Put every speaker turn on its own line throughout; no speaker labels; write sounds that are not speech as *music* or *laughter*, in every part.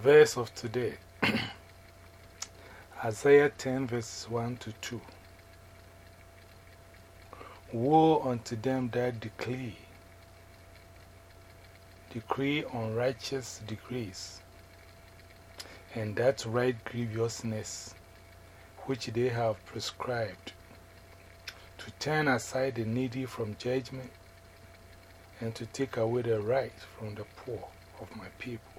Verse of today *clears throat* Isaiah 10, verses 1 to 2. Woe unto them that decree, decree unrighteous decrees, and that write grievousness which they have prescribed, to turn aside the needy from judgment, and to take away the right from the poor of my people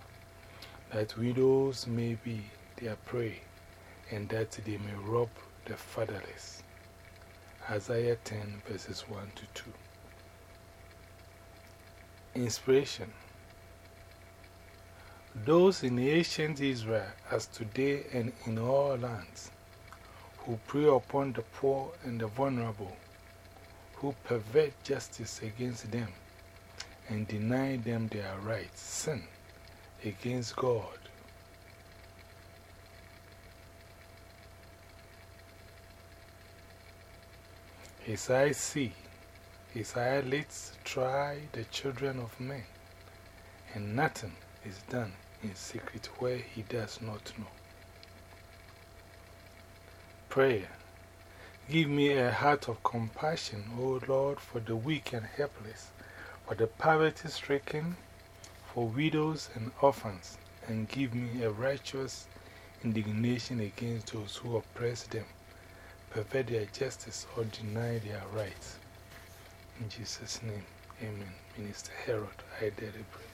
that widows may be their prey, and that they may rob the fatherless. Isaiah 10, verses 1 to 2. Inspiration Those in ancient Israel, as today and in all lands, who prey upon the poor and the vulnerable, who pervert justice against them and deny them their rights, sin against God. His eyes see, his eyelids try the children of men, and nothing is done in secret where he does not know. Prayer Give me a heart of compassion, O Lord, for the weak and helpless, for the poverty stricken for widows and orphans, and give me a righteous indignation against those who oppress them, pervert their justice, or deny their rights. In Jesus' name, amen. Minister Harold, I dare deliberate.